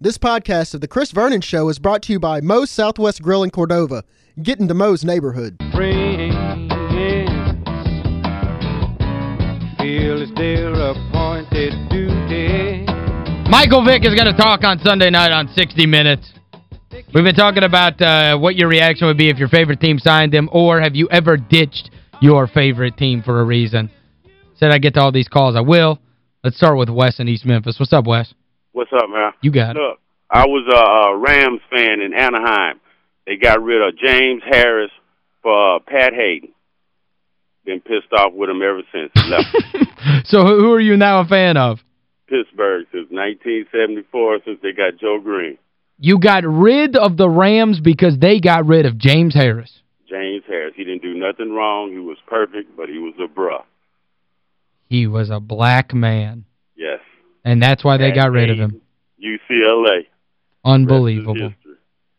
This podcast of The Chris Vernon Show is brought to you by Moe's Southwest Grill in Cordova. Get into Moe's neighborhood. Michael Vick is going to talk on Sunday night on 60 Minutes. We've been talking about uh, what your reaction would be if your favorite team signed him, or have you ever ditched your favorite team for a reason? Said I get to all these calls. I will. Let's start with Wes in East Memphis. What's up, Wes? What's up, man? You got it. Look, I was a, Rams fan in Anaheim. They got rid of James Harris for uh, Pat Haden. Been pissed off with him ever since he left so who are you now a fan of? Pittsburgh since 1974, since they got Joe Greene. You got rid of the Rams because they got rid of James Harris. James Harris. He didn't do nothing wrong. He was perfect, but he was a bruh. He was a black man. And that's why they got rid of him. UCLA. Unbelievable.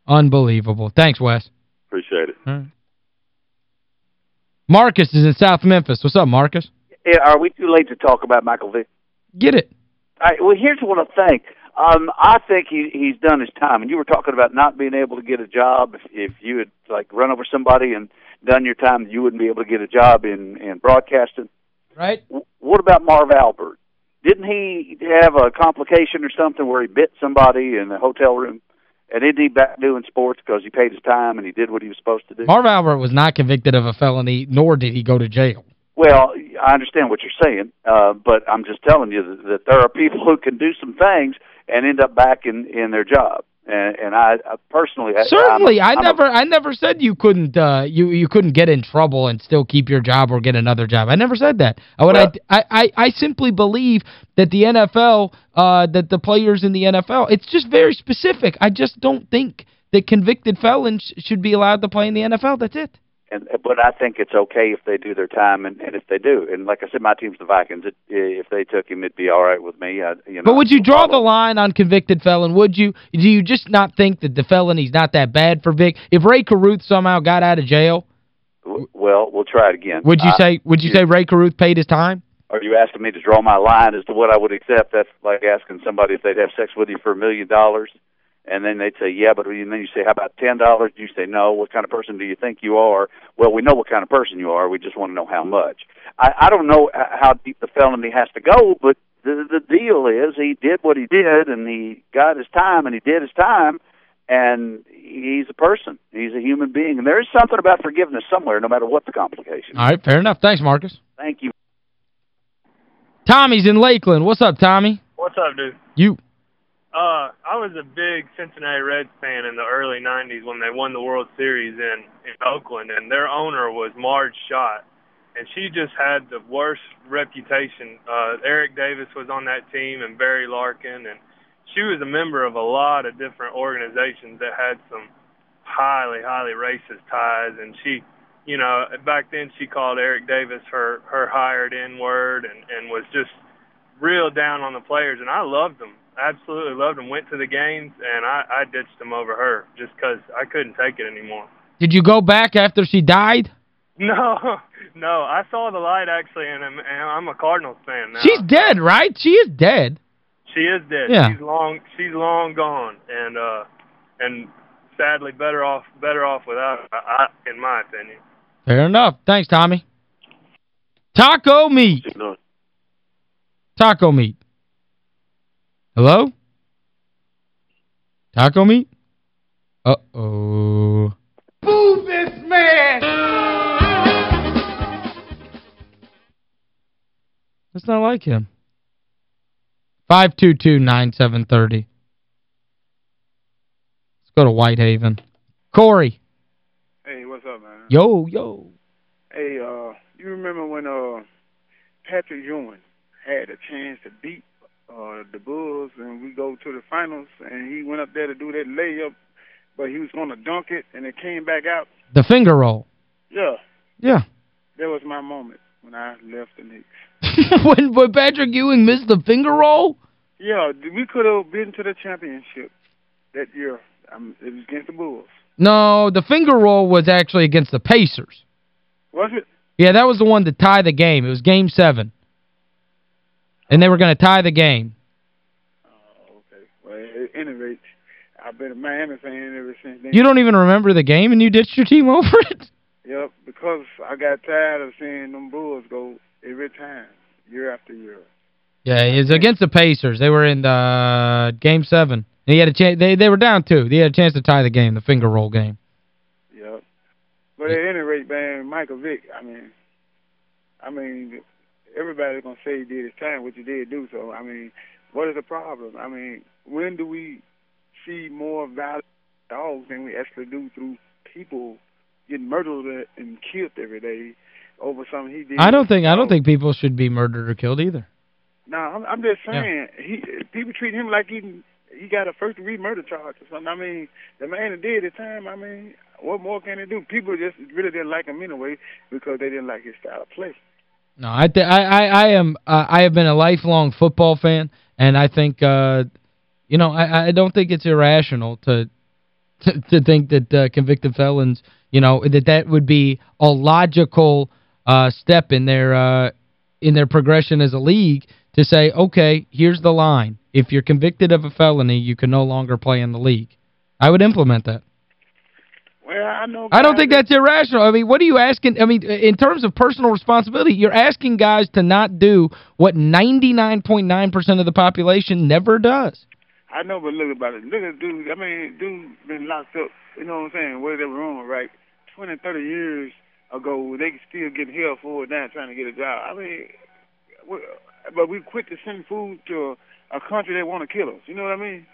Unbelievable. Thanks, Wes. Appreciate it. Marcus is in South Memphis. What's up, Marcus? Yeah, are we too late to talk about Michael Vick? Get it. All right, well, here's what I think. Um, I think he he's done his time. And you were talking about not being able to get a job. If, if you had like run over somebody and done your time, you wouldn't be able to get a job in in broadcasting. Right? W- what about Marv Albert? Didn't he have a complication or something where he bit somebody in the hotel room? And isn't he back doing sports because he paid his time and he did what he was supposed to do? Marv Albert was not convicted of a felony, nor did he go to jail. Well, I understand what you're saying, uh, but I'm just telling you that, that there are people who can do some things and end up back in in their job. And and I, I personally Certainly, I'm, I I'm a- never I never said you couldn't uh you you couldn't get in trouble and still keep your job or get another job. I never said that. I would Well- I, I I I simply believe that the NFL uh that the players in the NFL, it's just very specific. I just don't think that convicted felons should be allowed to play in the NFL. That's it. And uh, but I think it's okay if they do their time and, and if they do. And like I said, my team's the Vikings. It, if they took him, it'd be all right with me. I, you know, But would you draw the line on convicted felon? Would you? Do you just not think that the felony's not that bad for Vick? If Rae Carruth somehow got out of jail, Well, we'll try it again. would you say would you say Rae Carruth paid his time? Are you asking me to draw my line as to what I would accept? That's like asking somebody if they'd have sex with you for a million dollars, and then they'd say, yeah, but and then you say, how about ten dollars? You say, no. What kind of person do you think you are? Well, we know what kind of person you are. We just want to know how much. I, I don't know h- how deep the felony has to go, but the the deal is he did what he did, and he got his time, and he did his time, and he's a person. He's a human being, and there is something about forgiveness somewhere, no matter what the complication. All right, fair enough. Thanks, Marcus. Thank you. Tommy's in Lakeland. What's up, Tommy? What's up, dude? You Uh, I was a big Cincinnati Reds fan in the early '90s when they won the World Series in in Oakland, and their owner was Marge Schott, and she just had the worst reputation. Uh, Eric Davis was on that team, and Barry Larkin, and she was a member of a lot of different organizations that had some highly, highly racist ties, and she. You know, back then she called Eric Davis her her hired N word and and was just real down on the players, and I loved them. Absolutely loved them. Went to the games, and I, I ditched them over her just because I couldn't take it anymore. Did you go back after she died? No, no, I saw the light actually, and I'm, and I'm a Cardinals fan now. She's dead, right? She is dead. She is dead. Yeah. She's long. She's long gone, and uh, and sadly, better off better off without her, I, in my opinion. Fair enough. Thanks, Tommy. Taco meat. You know, Taco meat. Hello? Taco meat? Uh-oh. Move this man! That's not like him. 522-9730. Let's go to Whitehaven. Corey. Hey, what's up, man? Yo, yo. Hey, uh, you remember when uh Patrick Ewing had a chance to beat uh the Bulls and we go to the finals and he went up there to do that layup, but he was going to dunk it and it came back out. The finger roll. Yeah, Yeah. that was my moment when I left the Knicks. when, when Patrick Ewing missed the finger roll? Yeah, we could have been to the championship that year. Um, it was against the Bulls. No, the finger roll was actually against the Pacers. Was it? Yeah, that was the one to tie the game. It was game seven. And they were going to tie the game. Oh, okay. Well, a- anyway, Rich. I've been a Miami fan ever since then. You don't even remember the game and you ditched your team over it? Yep, because I got tired of seeing them Bulls go every time, year after year. Yeah, it's against the Pacers. They were in the uh, game 7. And He had a chance they they were down two. They had a chance to tie the game, the finger roll game. Yep. But at any rate, man, Michael Vick, I mean I mean everybody's gonna say he did his time, which he did do so. I mean, what is the problem? I mean, when do we see more value dogs than we actually do through people getting murdered and killed every day over something he did? I don't think I don't think people should be murdered or killed either. No, I'm, I'm just saying yeah. he people treat him like he he got a first degree murder charge or something. I mean, the man that did his time. I mean, what more can he do? People just really didn't like him anyway because they didn't like his style of play. No, I I I, I am uh, I have been a lifelong football fan and I think uh you know, I I don't think it's irrational to to, to think that uh, convicted felons, you know, that that would be a logical uh step in their uh in their progression as a league to say, okay, here's the line. If you're convicted of a felony, you can no longer play in the league. I would implement that. Well, I know I don't think that's irrational. I mean, what are you asking? I mean, in terms of personal responsibility, you're asking guys to not do what 99.9% .9 of the population never does. I know, but look about it. Look at dude. I mean, dude been locked up, you know what I'm saying, where they were wrong, right? 20, 30 years ago, they still get held for it now trying to get a job. I mean, but we quit to send food to a, a country that want to kill us. You know what I mean?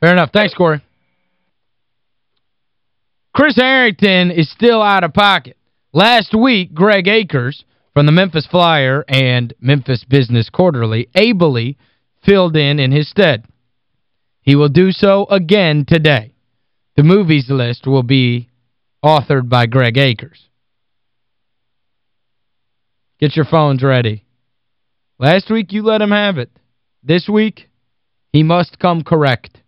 Fair enough. Thanks, Corey. Chris Herrington is still out of pocket. Last week, Greg Akers from the Memphis Flyer and Memphis Business Quarterly ably filled in in his stead. He will do so again today. The movies list will be authored by Greg Akers. Get your phones ready. Last week you let him have it. This week, he must come correct.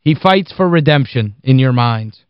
He fights for redemption in your minds.